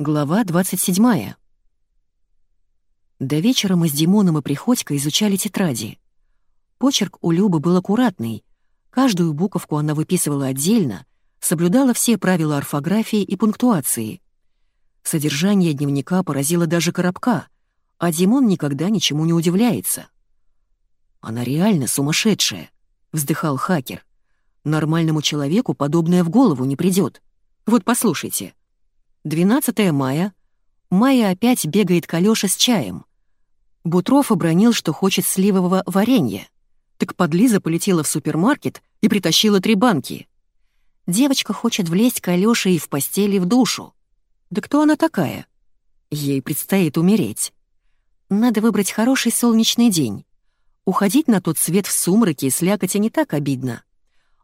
Глава 27. До вечера мы с Димоном и Приходько изучали тетради. Почерк у Любы был аккуратный. Каждую буковку она выписывала отдельно, соблюдала все правила орфографии и пунктуации. Содержание дневника поразило даже Коробка, а Димон никогда ничему не удивляется. «Она реально сумасшедшая», — вздыхал хакер. «Нормальному человеку подобное в голову не придет. Вот послушайте. 12 мая. Майя опять бегает к Алёше с чаем. Бутров обронил, что хочет сливового варенья. Так подлиза полетела в супермаркет и притащила три банки. Девочка хочет влезть к Алёше и в постели в душу. Да кто она такая? Ей предстоит умереть. Надо выбрать хороший солнечный день. Уходить на тот свет в сумраке и слякоти не так обидно.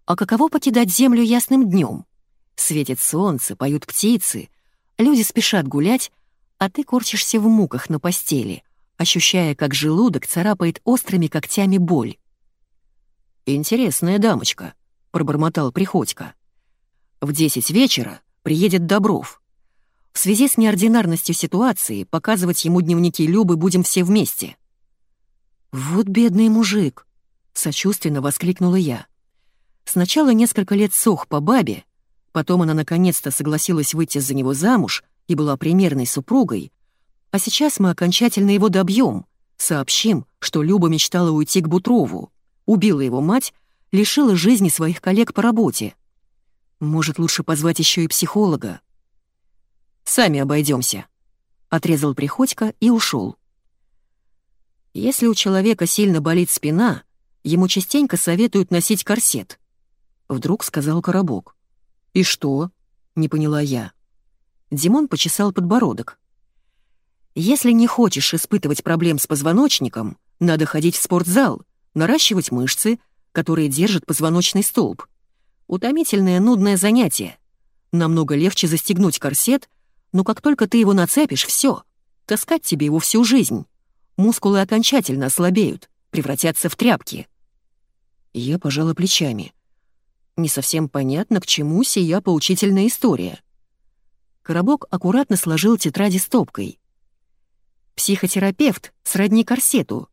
А каково покидать землю ясным днем? Светит солнце, поют птицы, люди спешат гулять, а ты корчишься в муках на постели, ощущая, как желудок царапает острыми когтями боль. «Интересная дамочка», — пробормотал Приходько. «В десять вечера приедет Добров. В связи с неординарностью ситуации показывать ему дневники Любы будем все вместе. «Вот бедный мужик!» — сочувственно воскликнула я. Сначала несколько лет сох по бабе, потом она наконец-то согласилась выйти за него замуж и была примерной супругой, а сейчас мы окончательно его добьем, сообщим, что Люба мечтала уйти к Бутрову, убила его мать, лишила жизни своих коллег по работе. Может, лучше позвать еще и психолога? «Сами обойдемся, отрезал Приходько и ушел. Если у человека сильно болит спина, ему частенько советуют носить корсет. Вдруг сказал Коробок. «И что?» — не поняла я. Димон почесал подбородок. «Если не хочешь испытывать проблем с позвоночником, надо ходить в спортзал, наращивать мышцы, которые держат позвоночный столб. Утомительное нудное занятие. Намного легче застегнуть корсет, но как только ты его нацепишь, все, таскать тебе его всю жизнь мускулы окончательно ослабеют, превратятся в тряпки. Я пожала плечами. Не совсем понятно, к чему сия поучительная история. Коробок аккуратно сложил тетради стопкой. Психотерапевт сродни корсету.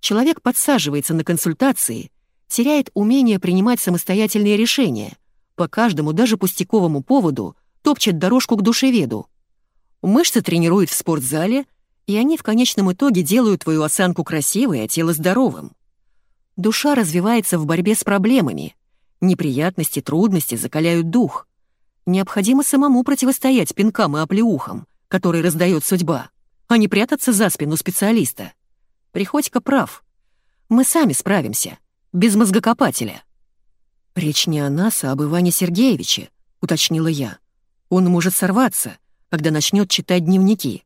Человек подсаживается на консультации, теряет умение принимать самостоятельные решения, по каждому даже пустяковому поводу топчет дорожку к душеведу. Мышцы тренирует в спортзале, и они в конечном итоге делают твою осанку красивой, а тело здоровым. Душа развивается в борьбе с проблемами. Неприятности, трудности закаляют дух. Необходимо самому противостоять пинкам и оплеухам, которые раздает судьба, а не прятаться за спину специалиста. Приходько прав. Мы сами справимся, без мозгокопателя. «Речь не о нас, а об Иване Сергеевиче», — уточнила я. «Он может сорваться, когда начнет читать дневники».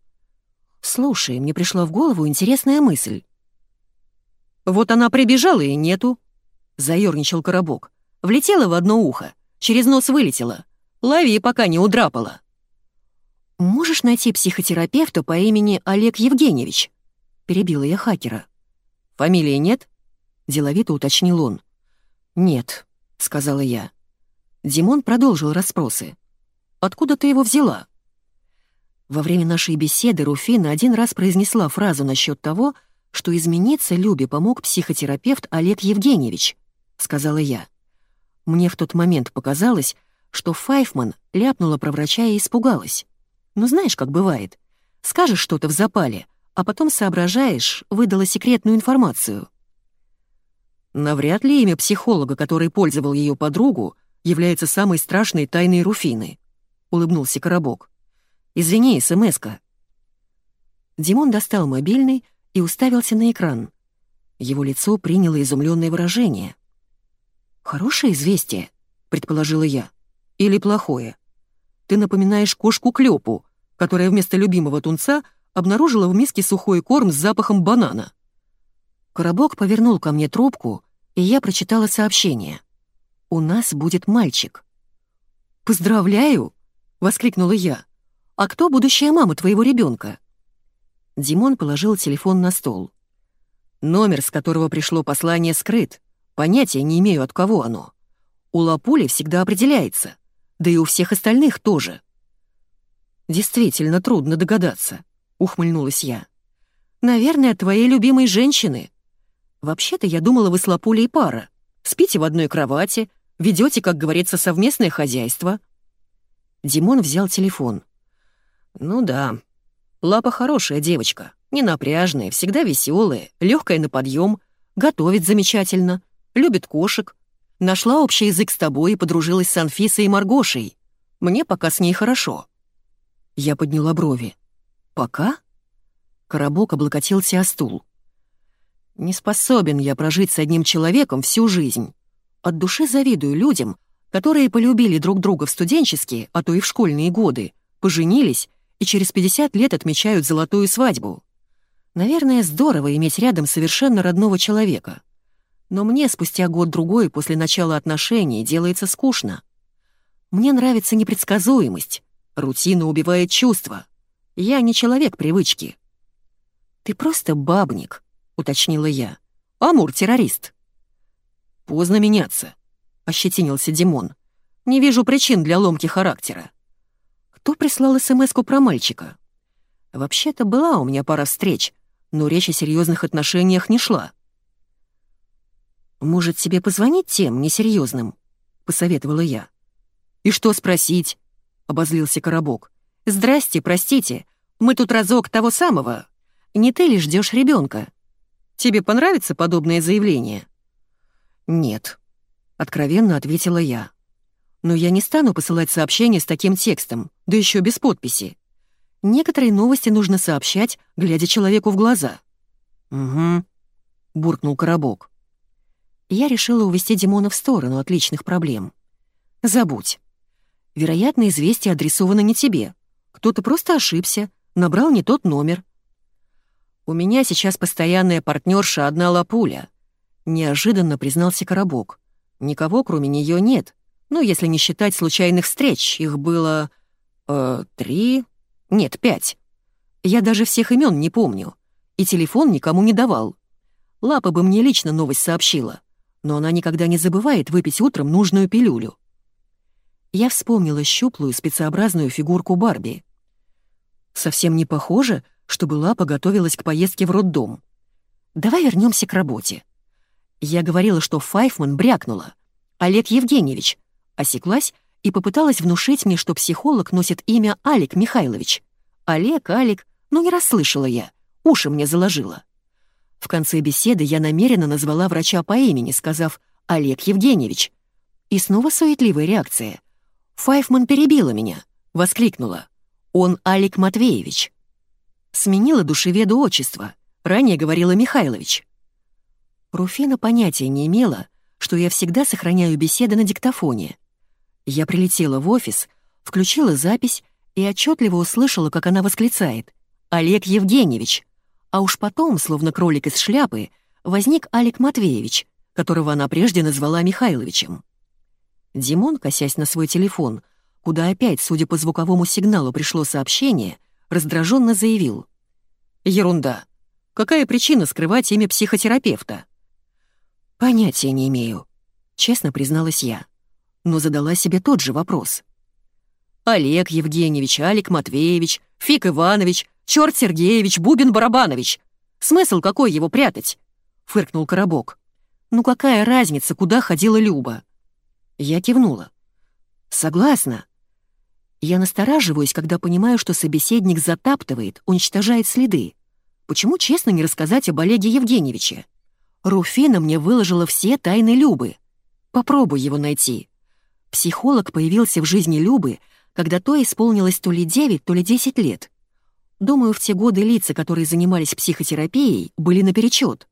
«Слушай, мне пришла в голову интересная мысль». «Вот она прибежала и нету», — заёрничал коробок. «Влетела в одно ухо, через нос вылетела. Лови, пока не удрапала». «Можешь найти психотерапевта по имени Олег Евгеньевич?» — перебила я хакера. «Фамилии нет?» — деловито уточнил он. «Нет», — сказала я. Димон продолжил расспросы. «Откуда ты его взяла?» Во время нашей беседы Руфина один раз произнесла фразу насчет того, что измениться Любе помог психотерапевт Олег Евгеньевич, сказала я. Мне в тот момент показалось, что Файфман ляпнула про врача и испугалась. Ну знаешь, как бывает. Скажешь что-то в запале, а потом соображаешь, выдала секретную информацию. Навряд ли имя психолога, который пользовал ее подругу, является самой страшной тайной Руфины, улыбнулся Коробок. Извини, смс-ка». Димон достал мобильный и уставился на экран. Его лицо приняло изумленное выражение. «Хорошее известие», — предположила я. «Или плохое? Ты напоминаешь кошку Клёпу, которая вместо любимого тунца обнаружила в миске сухой корм с запахом банана». Коробок повернул ко мне трубку, и я прочитала сообщение. «У нас будет мальчик». «Поздравляю!» — воскликнула я. «А кто будущая мама твоего ребенка? Димон положил телефон на стол. «Номер, с которого пришло послание, скрыт. Понятия не имею, от кого оно. У Лапули всегда определяется. Да и у всех остальных тоже». «Действительно трудно догадаться», — ухмыльнулась я. «Наверное, твоей любимой женщины. Вообще-то я думала, вы с Лапулей пара. Спите в одной кровати, ведете, как говорится, совместное хозяйство». Димон взял телефон. «Ну да. Лапа хорошая девочка, ненапряжная, всегда веселая, легкая на подъем, готовит замечательно, любит кошек. Нашла общий язык с тобой и подружилась с Анфисой и Маргошей. Мне пока с ней хорошо». Я подняла брови. «Пока?» Коробок облокотился о стул. «Не способен я прожить с одним человеком всю жизнь. От души завидую людям, которые полюбили друг друга в студенческие, а то и в школьные годы, поженились и через 50 лет отмечают золотую свадьбу. Наверное, здорово иметь рядом совершенно родного человека. Но мне спустя год-другой после начала отношений делается скучно. Мне нравится непредсказуемость, Рутина убивает чувства. Я не человек привычки». «Ты просто бабник», — уточнила я. «Амур-террорист». «Поздно меняться», — ощетинился Димон. «Не вижу причин для ломки характера». «Кто прислал смс про мальчика?» «Вообще-то была у меня пара встреч, но речь о серьезных отношениях не шла». «Может, тебе позвонить тем несерьезным?» — посоветовала я. «И что спросить? обозлился Коробок. «Здрасте, простите, мы тут разок того самого. Не ты ли ждешь ребенка? Тебе понравится подобное заявление?» «Нет», — откровенно ответила я. «Но я не стану посылать сообщение с таким текстом, да еще без подписи. Некоторые новости нужно сообщать, глядя человеку в глаза». «Угу», — буркнул Коробок. Я решила увести Димона в сторону от личных проблем. «Забудь. Вероятно, известие адресовано не тебе. Кто-то просто ошибся, набрал не тот номер. У меня сейчас постоянная партнерша одна лапуля. Неожиданно признался Коробок. Никого, кроме нее, нет. Ну, если не считать случайных встреч, их было... Э, три... Нет, пять. Я даже всех имен не помню. И телефон никому не давал. Лапа бы мне лично новость сообщила. Но она никогда не забывает выпить утром нужную пилюлю я вспомнила щуплую спецообразную фигурку Барби. Совсем не похоже, чтобы Лапа готовилась к поездке в роддом. Давай вернемся к работе. Я говорила, что Файфман брякнула. Олег Евгеньевич. Осеклась и попыталась внушить мне, что психолог носит имя Алик Михайлович. Олег, Алик, ну не расслышала я, уши мне заложила. В конце беседы я намеренно назвала врача по имени, сказав «Олег Евгеньевич». И снова суетливая реакция. Файфман перебила меня, воскликнула. «Он Алик Матвеевич». Сменила душеведу отчество, ранее говорила Михайлович. Руфина понятия не имела, что я всегда сохраняю беседы на диктофоне. Я прилетела в офис, включила запись и отчетливо услышала, как она восклицает «Олег Евгеньевич!» А уж потом, словно кролик из шляпы, возник Алик Матвеевич, которого она прежде назвала Михайловичем. Димон, косясь на свой телефон, куда опять, судя по звуковому сигналу, пришло сообщение, раздраженно заявил. «Ерунда. Какая причина скрывать имя психотерапевта?» «Понятия не имею», — честно призналась я. Но задала себе тот же вопрос. «Олег Евгеньевич, Алик Матвеевич, Фик Иванович, Чёрт Сергеевич, Бубин Барабанович. Смысл какой его прятать?» — фыркнул Коробок. «Ну какая разница, куда ходила Люба?» Я кивнула. «Согласна». Я настораживаюсь, когда понимаю, что собеседник затаптывает, уничтожает следы. Почему честно не рассказать об Олеге Евгеньевиче? Руфина мне выложила все тайны Любы. Попробуй его найти. Психолог появился в жизни Любы, когда то исполнилось то ли 9, то ли 10 лет. Думаю, в те годы лица, которые занимались психотерапией, были наперечет.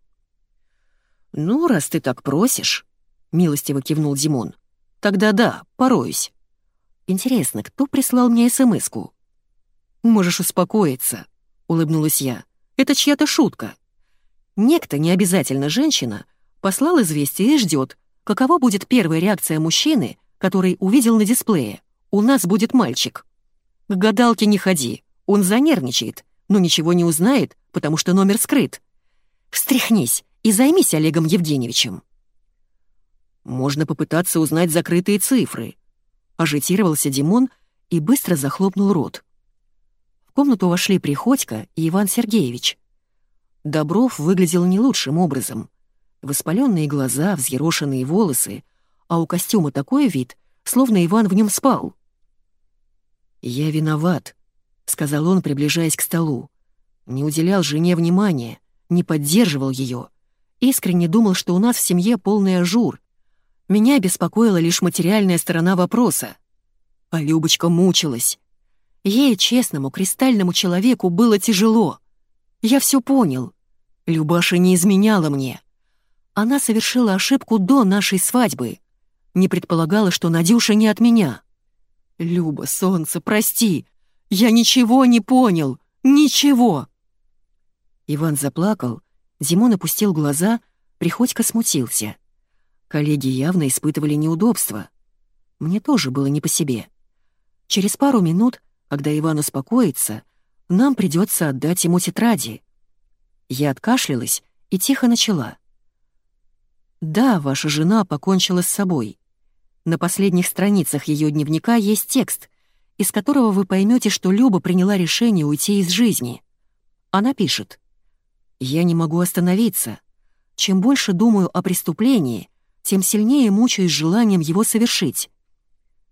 «Ну, раз ты так просишь», — милостиво кивнул Димон, — Тогда да, пороюсь. Интересно, кто прислал мне СМС-ку? Можешь успокоиться, улыбнулась я. Это чья-то шутка. Некто, не обязательно женщина, послал известие и ждет, какова будет первая реакция мужчины, который увидел на дисплее. У нас будет мальчик. К гадалке не ходи, он занервничает, но ничего не узнает, потому что номер скрыт. Встряхнись и займись Олегом Евгеньевичем. Можно попытаться узнать закрытые цифры. Ажитировался Димон и быстро захлопнул рот. комнату вошли Приходько и Иван Сергеевич. Добров выглядел не лучшим образом. Воспаленные глаза, взъерошенные волосы, а у костюма такой вид, словно Иван в нем спал. «Я виноват», — сказал он, приближаясь к столу. Не уделял жене внимания, не поддерживал ее. Искренне думал, что у нас в семье полный ажур. Меня беспокоила лишь материальная сторона вопроса. А Любочка мучилась. Ей, честному, кристальному человеку, было тяжело. Я все понял. Любаша не изменяла мне. Она совершила ошибку до нашей свадьбы. Не предполагала, что Надюша не от меня. «Люба, солнце, прости. Я ничего не понял. Ничего!» Иван заплакал, Зимон опустил глаза, Приходько смутился. Коллеги явно испытывали неудобства. Мне тоже было не по себе. Через пару минут, когда Иван успокоится, нам придется отдать ему тетради. Я откашлялась и тихо начала. «Да, ваша жена покончила с собой. На последних страницах ее дневника есть текст, из которого вы поймете, что Люба приняла решение уйти из жизни. Она пишет. «Я не могу остановиться. Чем больше думаю о преступлении, тем сильнее мучаюсь желанием его совершить.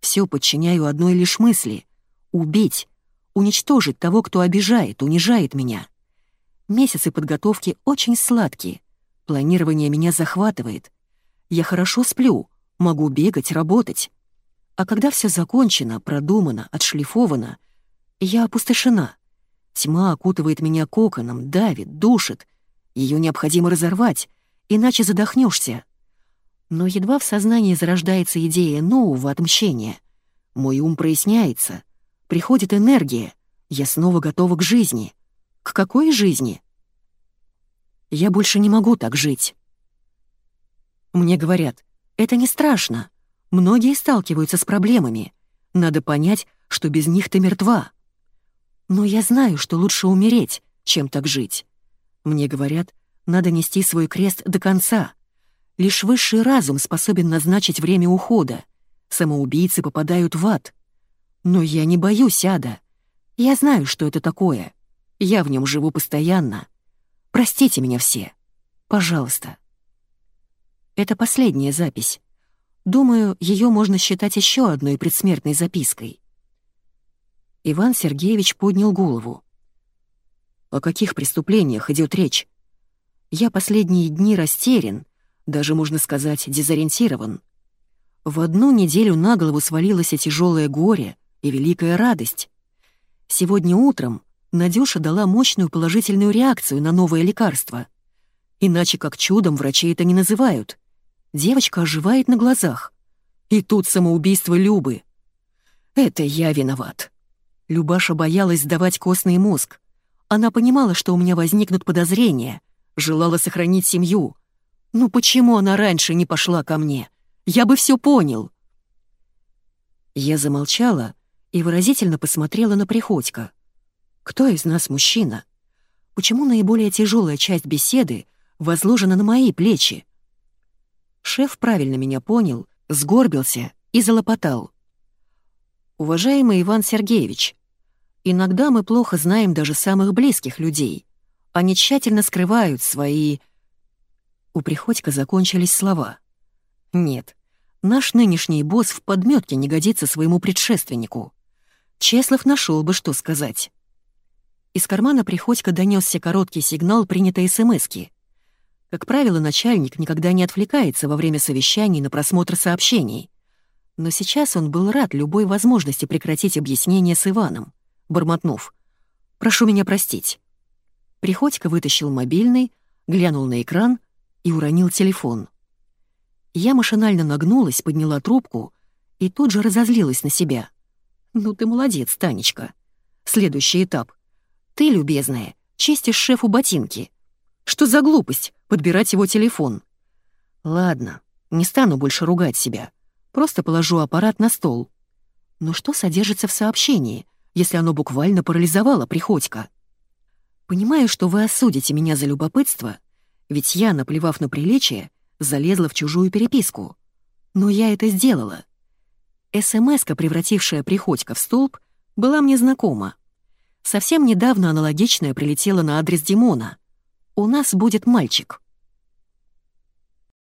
Все подчиняю одной лишь мысли — убить, уничтожить того, кто обижает, унижает меня. Месяцы подготовки очень сладкие, планирование меня захватывает. Я хорошо сплю, могу бегать, работать. А когда все закончено, продумано, отшлифовано, я опустошена. Тьма окутывает меня коконом, давит, душит. Ее необходимо разорвать, иначе задохнешься. Но едва в сознании зарождается идея нового отмщения. Мой ум проясняется, приходит энергия, я снова готова к жизни. К какой жизни? Я больше не могу так жить. Мне говорят, это не страшно. Многие сталкиваются с проблемами. Надо понять, что без них ты мертва. Но я знаю, что лучше умереть, чем так жить. Мне говорят, надо нести свой крест до конца. Лишь высший разум способен назначить время ухода. Самоубийцы попадают в ад. Но я не боюсь ада. Я знаю, что это такое. Я в нем живу постоянно. Простите меня все. Пожалуйста. Это последняя запись. Думаю, ее можно считать еще одной предсмертной запиской. Иван Сергеевич поднял голову. «О каких преступлениях идет речь? Я последние дни растерян, даже, можно сказать, дезориентирован. В одну неделю на голову свалилось и тяжелое горе, и великая радость. Сегодня утром Надюша дала мощную положительную реакцию на новое лекарство. Иначе как чудом врачи это не называют. Девочка оживает на глазах. И тут самоубийство Любы. Это я виноват. Любаша боялась сдавать костный мозг. Она понимала, что у меня возникнут подозрения, желала сохранить семью, ну почему она раньше не пошла ко мне? Я бы все понял. Я замолчала и выразительно посмотрела на Приходько. Кто из нас мужчина? Почему наиболее тяжелая часть беседы возложена на мои плечи? Шеф правильно меня понял, сгорбился и залопотал. «Уважаемый Иван Сергеевич, иногда мы плохо знаем даже самых близких людей. Они тщательно скрывают свои у Приходька закончились слова. «Нет, наш нынешний босс в подметке не годится своему предшественнику. Чеслов нашел бы, что сказать». Из кармана Приходька донесся короткий сигнал принятой СМСки. Как правило, начальник никогда не отвлекается во время совещаний на просмотр сообщений. Но сейчас он был рад любой возможности прекратить объяснение с Иваном, бормотнув. «Прошу меня простить». Приходько вытащил мобильный, глянул на экран и уронил телефон. Я машинально нагнулась, подняла трубку и тут же разозлилась на себя. «Ну ты молодец, Танечка. Следующий этап. Ты, любезная, чистишь шефу ботинки. Что за глупость подбирать его телефон? Ладно, не стану больше ругать себя. Просто положу аппарат на стол. Но что содержится в сообщении, если оно буквально парализовало Приходько? Понимаю, что вы осудите меня за любопытство, ведь я, наплевав на приличие, залезла в чужую переписку. Но я это сделала. СМС-ка, превратившая Приходько в столб, была мне знакома. Совсем недавно аналогичное прилетело на адрес Димона. «У нас будет мальчик».